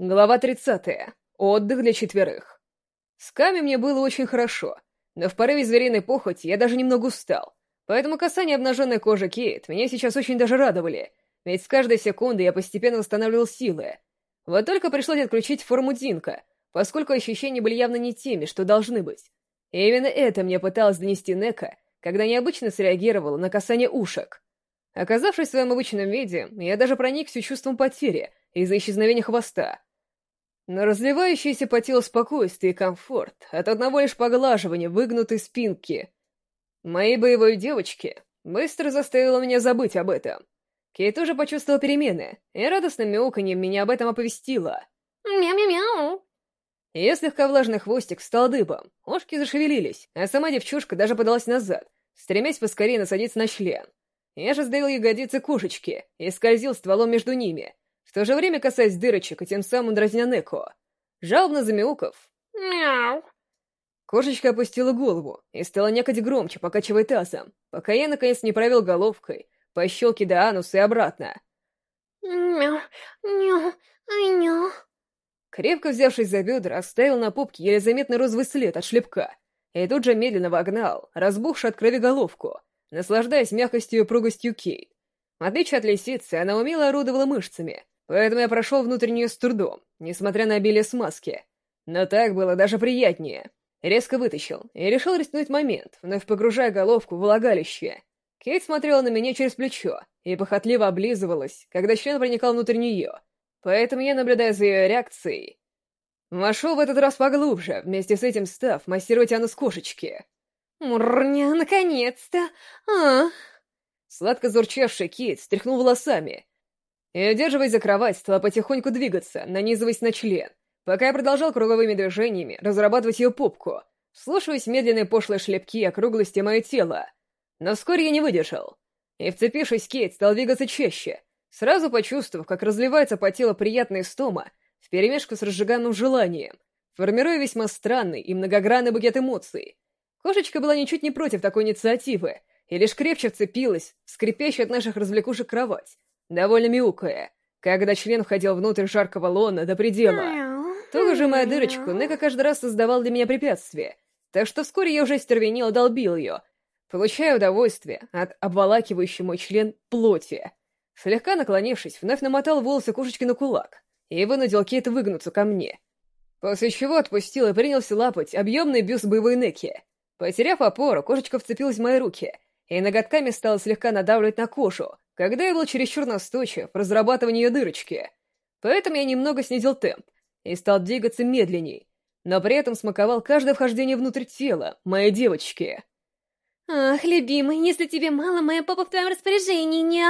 Глава 30. Отдых для четверых. С Ками мне было очень хорошо, но в порыве звериной похоти я даже немного устал. Поэтому касание обнаженной кожи Кейт меня сейчас очень даже радовали, ведь с каждой секунды я постепенно восстанавливал силы. Вот только пришлось отключить форму Динка, поскольку ощущения были явно не теми, что должны быть. И именно это мне пыталась донести Нека, когда необычно среагировала на касание ушек. Оказавшись в своем обычном виде, я даже проникся чувством потери из-за исчезновения хвоста — но разливающееся по телу спокойствие и комфорт от одного лишь поглаживания выгнутой спинки моей боевой девочки быстро заставило меня забыть об этом. Кей тоже почувствовал перемены, и радостным мяуканьем меня об этом оповестила. «Мяу-мяу-мяу!» Ее слегка влажный хвостик стал дыбом, ушки зашевелились, а сама девчушка даже подалась назад, стремясь поскорее насадиться на член. Я же сдавил ягодицы кошечки и скользил стволом между ними, в то же время касаясь дырочек и тем самым дразня Неко. Жалобно замяуков. «Мяу!» Кошечка опустила голову и стала некать громче, покачивая тазом, пока я, наконец, не провел головкой по щелке до ануса и обратно. «Мяу! Мяу! Мяу!» Крепко взявшись за бедра, оставил на попке еле заметный розовый след от шлепка и тут же медленно вогнал, разбухшую от крови головку, наслаждаясь мягкостью и упругостью Кейт. В отличие от лисицы, она умело орудовала мышцами, Поэтому я прошел внутреннюю с трудом, несмотря на обилие смазки. Но так было даже приятнее. Резко вытащил и решил рискнуть момент, вновь погружая головку в влагалище. Кейт смотрела на меня через плечо и похотливо облизывалась, когда член проникал внутрь нее. Поэтому я, наблюдая за ее реакцией, вошел в этот раз поглубже, вместе с этим став массировать анус кошечки. «Мурня, наконец-то! а Сладко зурчавший Кейт стряхнул волосами и, удерживаясь за кровать, стала потихоньку двигаться, нанизываясь на член, пока я продолжал круговыми движениями разрабатывать ее попку, слушаясь медленные пошлые шлепки и округлости мое тело. Но вскоре я не выдержал. И, вцепившись Кейт, стал двигаться чаще, сразу почувствовав, как разливается по телу приятная стома вперемешку с разжиганным желанием, формируя весьма странный и многогранный букет эмоций. Кошечка была ничуть не против такой инициативы, и лишь крепче вцепилась в скрипящую от наших развлекушек кровать, довольно мяукая, когда член входил внутрь жаркого лона до предела. Туго сжимая дырочку, Нека каждый раз создавал для меня препятствие, так что вскоре я уже стервенел долбил ее, получая удовольствие от обволакивающей мой член плоти. Слегка наклонившись, вновь намотал волосы кошечки на кулак и вынудил Кейт выгнуться ко мне. После чего отпустил и принялся лапать объемный бюст боевой Неки. Потеряв опору, кошечка вцепилась в мои руки и ноготками стала слегка надавливать на кожу, когда я был чересчур настойчив в разрабатывании дырочки. Поэтому я немного снизил темп и стал двигаться медленней, но при этом смаковал каждое вхождение внутрь тела моей девочки. «Ах, любимый, если тебе мало, моя папа в твоем распоряжении, не...»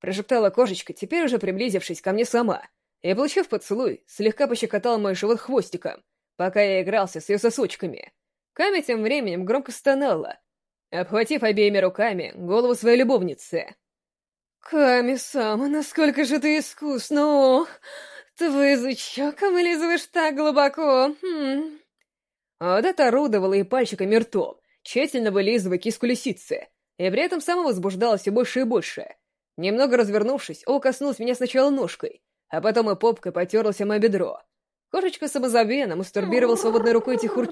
Прошептала кошечка, теперь уже приблизившись ко мне сама, и, получив поцелуй, слегка пощекотала мой живот хвостиком, пока я игрался с ее сосочками. Ками тем временем громко стонала, обхватив обеими руками голову своей любовницы. «Ками-сама, насколько же ты искусно! Ох, твой язычок вылизываешь так глубоко! Хм. Адет орудовала и пальчиками ртом, тщательно вылизывая киску лисицы, и при этом сама возбуждалась все больше и больше. Немного развернувшись, О коснулась меня сначала ножкой, а потом и попкой потерлась о мое бедро. Кошечка самозабвенно мастурбировала свободной рукой и тихо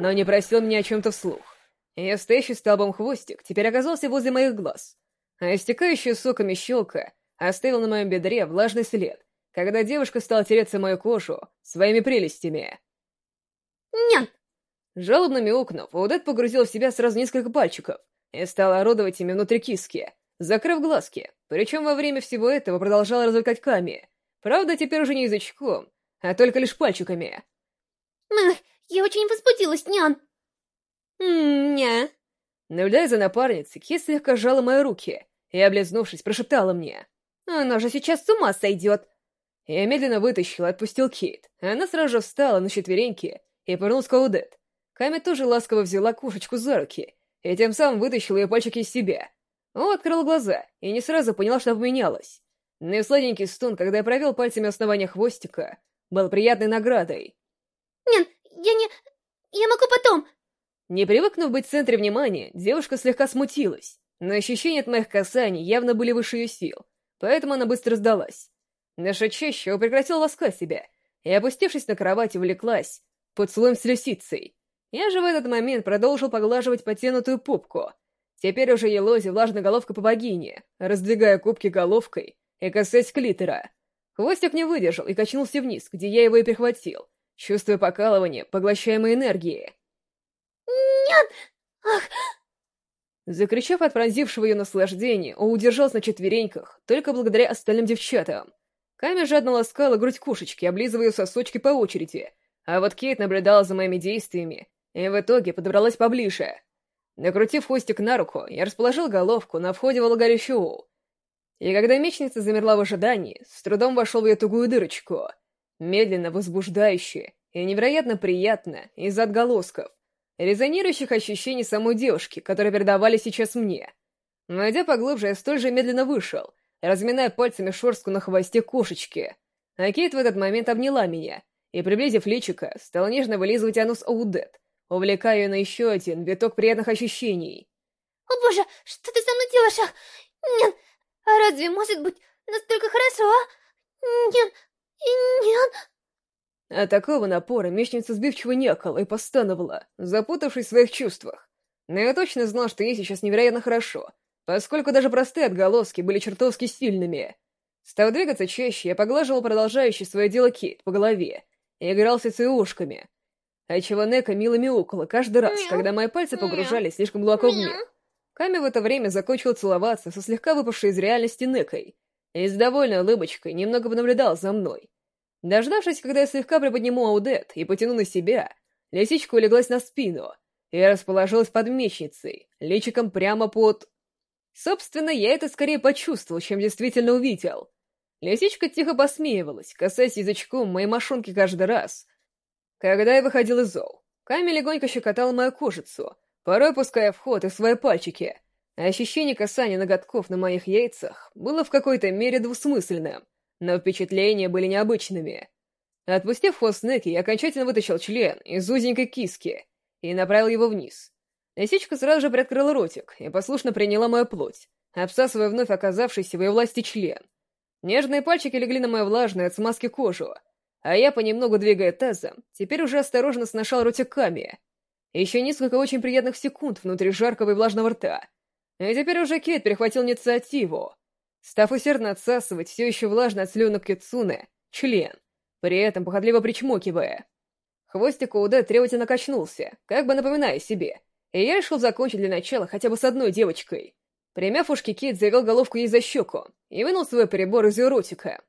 но не просил меня о чем-то вслух. Ее стоящий столбом хвостик теперь оказался возле моих глаз, а истекающая соками щелка оставил на моем бедре влажный след, когда девушка стала тереться мою кожу своими прелестями. «Нет!» Жалобно мяукнув, Удет погрузил в себя сразу несколько пальчиков и стал орудовать ими внутри киски, закрыв глазки, причем во время всего этого продолжал развлекать Ками. Правда, теперь уже не язычком, а только лишь пальчиками. «Эх, я очень возбудилась, нян!» «Ня!» Наблюдая за напарницей, Ки слегка сжала мои руки и, облизнувшись, прошептала мне. «Она же сейчас с ума сойдет!» Я медленно вытащил и отпустил Кейт. Она сразу же встала на четвереньки и повернулась к Аудет. Ками тоже ласково взяла кушечку за руки и тем самым вытащила ее пальчики из себя. Он открыл глаза и не сразу понял, что поменялось. Но и сладенький стон, когда я провел пальцами основания хвостика, был приятной наградой. «Нет, я не... Я могу потом...» Не привыкнув быть в центре внимания, девушка слегка смутилась, но ощущения от моих касаний явно были выше ее сил, поэтому она быстро сдалась. Наша чаще прекратил ласкать себя, и, опустившись на кровать, увлеклась поцелуем с лисицей. Я же в этот момент продолжил поглаживать потянутую пупку. Теперь уже елози влажной головкой по богине, раздвигая кубки головкой и касаясь клитора. Хвостик не выдержал и качнулся вниз, где я его и перехватил, чувствуя покалывание поглощаемой энергии. «Нет! Ах!» Закричав от пронзившего ее наслаждения, он удержался на четвереньках, только благодаря остальным девчатам. Ками жадно ласкала грудь кошечки, облизывая сосочки по очереди, а вот Кейт наблюдала за моими действиями и в итоге подобралась поближе. Накрутив хвостик на руку, я расположил головку на входе в Оу. И когда мечница замерла в ожидании, с трудом вошел в ее тугую дырочку. Медленно, возбуждающе и невероятно приятно из-за отголосков, резонирующих ощущений самой девушки, которые передавали сейчас мне. Найдя поглубже, я столь же медленно вышел, разминая пальцами шорстку на хвосте кошечки. А Кейт в этот момент обняла меня и, приблизив личико, стала нежно вылизывать анус Аудет, увлекая ее на еще один виток приятных ощущений. «О боже, что ты со мной делаешь? Ах, нет, а разве может быть настолько хорошо, а? Нет, нет...» От такого напора мечница сбивчиво некала и постановала, запутавшись в своих чувствах. Но я точно знал, что ей сейчас невероятно хорошо, поскольку даже простые отголоски были чертовски сильными. Став двигаться чаще, я поглаживал продолжающий свое дело Кейт по голове и игрался с ее ушками, отчего Нека мило мяукала каждый раз, Мяу. когда мои пальцы погружались слишком глубоко в мир. Ками в это время закончил целоваться со слегка выпавшей из реальности Некой и с довольной улыбочкой немного понаблюдал за мной. Дождавшись, когда я слегка приподниму Аудет и потяну на себя, лисичка улеглась на спину и расположилась под мечницей, личиком прямо под... Собственно, я это скорее почувствовал, чем действительно увидел. Лисичка тихо посмеивалась, касаясь язычком моей мошонки каждый раз, когда я выходил из зол. Ками легонько щекотала мою кожицу, порой пуская в ход и свои пальчики. А ощущение касания ноготков на моих яйцах было в какой-то мере двусмысленным, но впечатления были необычными. Отпустив хвост Неки, я окончательно вытащил член из узенькой киски и направил его вниз. Лисичка сразу же приоткрыла ротик и послушно приняла мою плоть, обсасывая вновь оказавшийся в ее власти член. Нежные пальчики легли на мою влажную от смазки кожу, а я, понемногу двигая тазом, теперь уже осторожно сношал ротиками. Еще несколько очень приятных секунд внутри жаркого и влажного рта. И теперь уже Кейт перехватил инициативу, став усердно отсасывать все еще влажно от слюнок Кицуне член, при этом походливо причмокивая. Хвостик Уда требовательно качнулся, как бы напоминая себе, и я решил закончить для начала хотя бы с одной девочкой. Примяв ушки, Кейт завел головку ей за щеку и вынул свой прибор из ее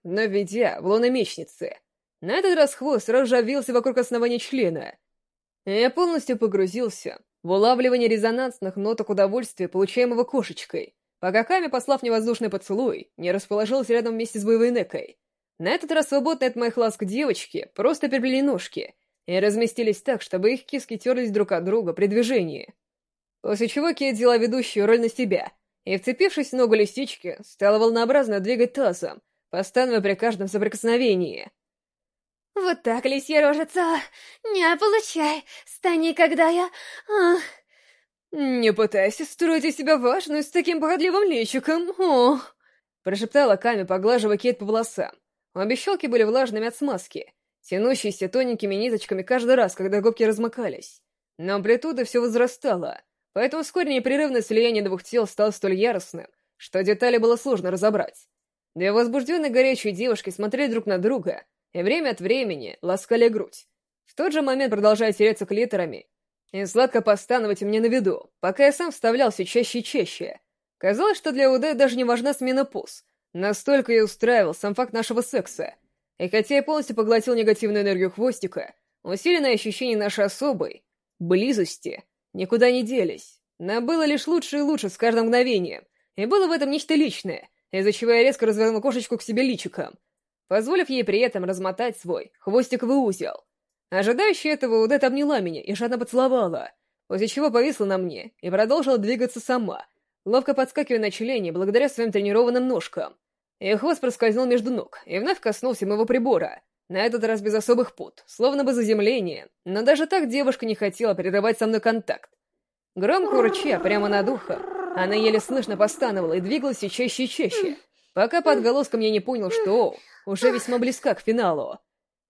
но введя в лоно мечницы. На этот раз хвост сразу же вокруг основания члена. Я полностью погрузился в улавливание резонансных ноток удовольствия, получаемого кошечкой, пока Ками, послав мне воздушный поцелуй, не расположилась рядом вместе с боевой некой. На этот раз свободные от моих ласк девочки просто переплели ножки и разместились так, чтобы их киски терлись друг от друга при движении. После чего Кейт взяла ведущую роль на себя и, вцепившись в ногу лисички, стала волнообразно двигать тазом, постановая при каждом соприкосновении. Вот так, лисья рожица. Не получай. Стань, когда я... Ах. «Не пытайся строить из себя важную с таким похотливым личиком, о!» Прошептала Ками, поглаживая Кейт по волосам. Обе щеки были влажными от смазки, тянущиеся тоненькими ниточками каждый раз, когда губки размыкались. Но амплитуда все возрастала, поэтому вскоре непрерывное слияние двух тел стало столь яростным, что детали было сложно разобрать. Две возбужденные горячие девушки смотрели друг на друга и время от времени ласкали грудь. В тот же момент продолжая тереться клиторами и сладко постановать мне на виду, пока я сам вставлял все чаще и чаще. Казалось, что для УД даже не важна смена поз. Настолько я устраивал сам факт нашего секса. И хотя я полностью поглотил негативную энергию хвостика, усиленное ощущение нашей особой близости никуда не делись. Но было лишь лучше и лучше с каждым мгновением. И было в этом нечто личное, из-за чего я резко развернул кошечку к себе личиком, позволив ей при этом размотать свой хвостиковый узел. Ожидающая этого, Удет обняла меня и жадно поцеловала, после чего повисла на мне и продолжила двигаться сама, ловко подскакивая на члене благодаря своим тренированным ножкам. И хвост проскользнул между ног и вновь коснулся моего прибора, на этот раз без особых пут, словно бы заземление, но даже так девушка не хотела прерывать со мной контакт. Громко урча прямо над ухом, она еле слышно постановала и двигалась все чаще и чаще, пока по отголоскам я не понял, что уже весьма близка к финалу.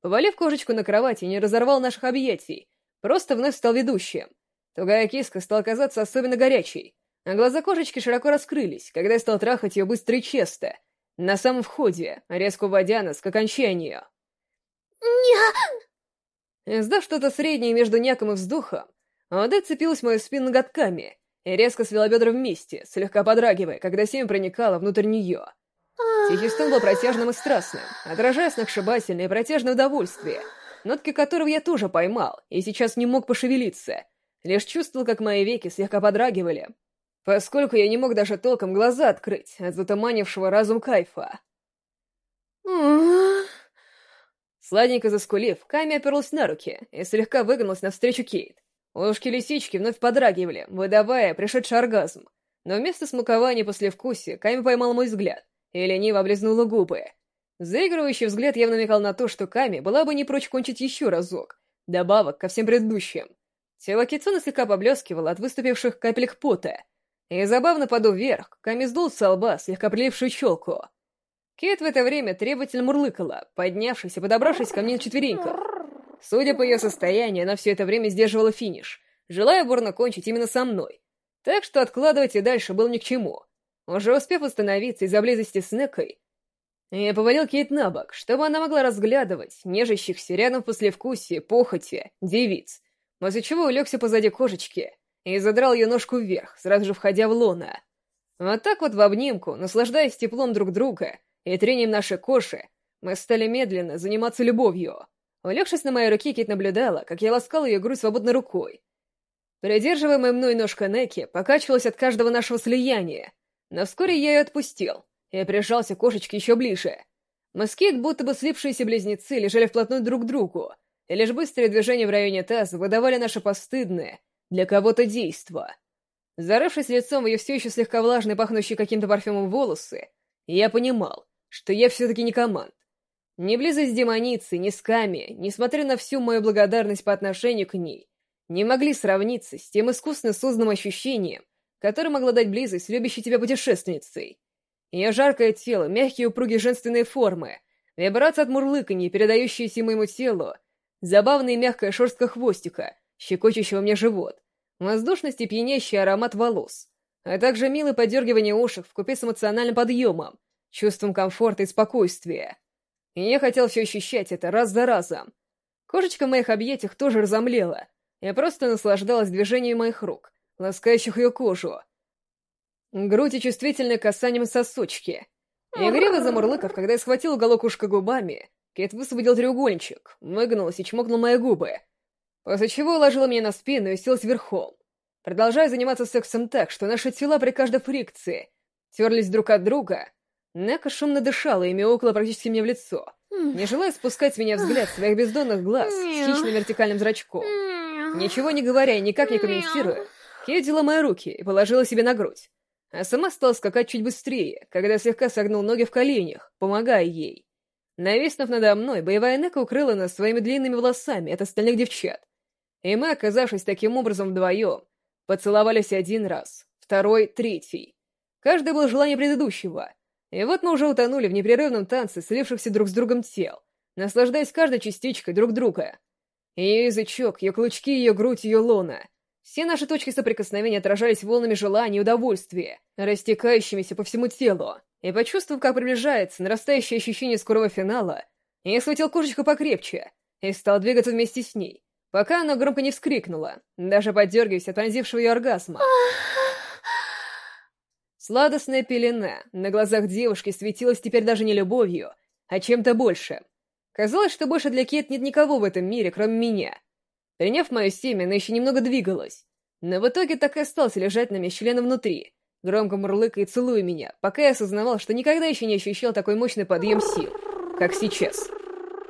Повалив кошечку на кровати, не разорвал наших объятий, просто вновь стал ведущим. Тугая киска стала казаться особенно горячей, а глаза кошечки широко раскрылись, когда я стал трахать ее быстро и чисто, на самом входе, резко уводя нас к окончанию. Ня! Издав что-то среднее между няком и вздохом, Оде цепилась в мою спину ноготками и резко свела бедра вместе, слегка подрагивая, когда семя проникало внутрь нее. Тихий стон был протяжным и страстным, отражая сногсшибательное и протяжное удовольствие, нотки которого я тоже поймал и сейчас не мог пошевелиться, лишь чувствовал, как мои веки слегка подрагивали, поскольку я не мог даже толком глаза открыть от затуманившего разум кайфа. Сладенько заскулив, Ками оперлась на руки и слегка выгнулась навстречу Кейт. Ушки лисички вновь подрагивали, выдавая пришедший оргазм. Но вместо смакования послевкусия Ками поймал мой взгляд и лениво облизнула губы. Заигрывающий взгляд явно намекал на то, что Ками была бы не прочь кончить еще разок, добавок ко всем предыдущим. Тело Кицуна слегка поблескивало от выступивших капелек пота, и забавно подув вверх, Ками сдул с лба слегка прилившую челку. Кит в это время требовательно мурлыкала, поднявшись и подобравшись ко мне на четвереньках. Судя по ее состоянию, она все это время сдерживала финиш, желая бурно кончить именно со мной. Так что откладывать и дальше было ни к чему. Уже успев установиться из-за близости с Некой, я повалил Кейт на бок, чтобы она могла разглядывать нежащихся рядом в послевкусии, похоти, девиц, после чего улегся позади кошечки и задрал ее ножку вверх, сразу же входя в лона. Вот так вот в обнимку, наслаждаясь теплом друг друга и трением нашей коши, мы стали медленно заниматься любовью. Улегшись на моей руке, Кит наблюдала, как я ласкал ее грудь свободной рукой. Придерживаемая мной ножка Неки покачивалась от каждого нашего слияния, но вскоре я ее отпустил и прижался к кошечке еще ближе. Мы с Кит, будто бы слипшиеся близнецы, лежали вплотную друг к другу, и лишь быстрые движения в районе таза выдавали наше постыдное для кого-то действо. Зарывшись лицом в ее все еще слегка влажные, пахнущие каким-то парфюмом волосы, я понимал, что я все-таки не команд. Ни близость демоницы, ни с Ками, несмотря на всю мою благодарность по отношению к ней, не могли сравниться с тем искусно созданным ощущением, которое могла дать близость любящей тебя путешественницей. Ее жаркое тело, мягкие упругие женственные формы, вибрация от мурлыканья, передающиеся моему телу, забавная и мягкая шерстка хвостика, щекочущего мне живот, воздушность и пьянящий аромат волос, а также милое подергивание ушек вкупе с эмоциональным подъемом, чувством комфорта и спокойствия. И я хотел все ощущать это раз за разом. Кошечка в моих объятиях тоже разомлела. Я просто наслаждалась движением моих рук, ласкающих ее кожу. Грудь и чувствительное касанием сосочки. Игриво замурлыков, когда я схватил уголок ушка губами, Кит высвободил треугольничек, выгнулась и чмокнул мои губы, после чего уложила меня на спину и селась верхом. Продолжая заниматься сексом так, что наши тела при каждой фрикции терлись друг от друга, Нека шумно дышала и мяукала практически мне в лицо, не желая спускать с меня взгляд своих бездонных глаз с хищным вертикальным зрачком. Ничего не говоря и никак не комментируя, Кит взяла мои руки и положила себе на грудь, а сама стала скакать чуть быстрее, когда слегка согнул ноги в коленях, помогая ей. Нависнув надо мной, боевая Нека укрыла нас своими длинными волосами от остальных девчат. И мы, оказавшись таким образом вдвоем, поцеловались один раз, второй, третий. Каждый был желание предыдущего. И вот мы уже утонули в непрерывном танце слившихся друг с другом тел, наслаждаясь каждой частичкой друг друга. Ее язычок, ее клычки, ее грудь, ее лона. Все наши точки соприкосновения отражались волнами желания и удовольствия, растекающимися по всему телу. И почувствовав, как приближается нарастающее ощущение скорого финала, я схватил кошечку покрепче и стал двигаться вместе с ней, пока она громко не вскрикнула, даже поддергиваясь от пронзившего ее оргазма. Сладостная пелена на глазах девушки светилась теперь даже не любовью, а чем-то большим. Казалось, что больше для Кет нет никого в этом мире, кроме меня. Приняв мое семя, она еще немного двигалась, но в итоге так и остался лежать на мне членом внутри, громко мурлыкая и целуя меня, пока я осознавал, что никогда еще не ощущал такой мощный подъем сил, как сейчас.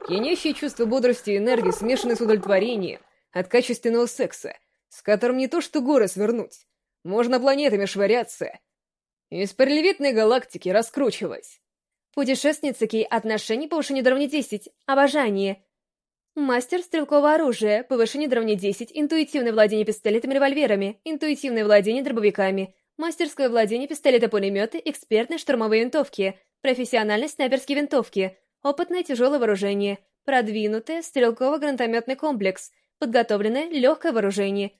Пьянящее чувство бодрости и энергии, смешанное с удовлетворением от качественного секса, с которым не то что горы свернуть, можно планетами швыряться, из параллелевитной галактики раскручивать. Путешественница Кей, отношений повышение до равня 10, обожание. Мастер стрелкового оружия, повышение до равня 10, интуитивное владение пистолетами-револьверами, интуитивное владение дробовиками, мастерское владение пистолета-пулеметы, экспертные штурмовые винтовки, профессиональность снайперские винтовки, опытное тяжелое вооружение, продвинутое стрелково-гранатометный комплекс, подготовленное легкое вооружение,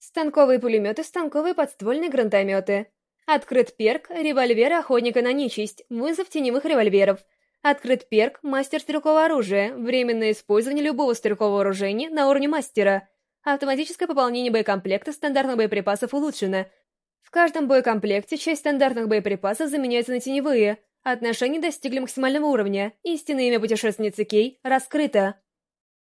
станковые пулеметы, станковые подствольные гранатометы. Открыт перк «Револьвер охотника на нечисть», вызов теневых револьверов. Открыт перк «Мастер стрелкового оружия», временное использование любого стрелкового вооружения на уровне мастера. Автоматическое пополнение боекомплекта стандартных боеприпасов улучшено. В каждом боекомплекте часть стандартных боеприпасов заменяется на теневые. Отношения достигли максимального уровня. Истинное имя путешественницы Кей раскрыто.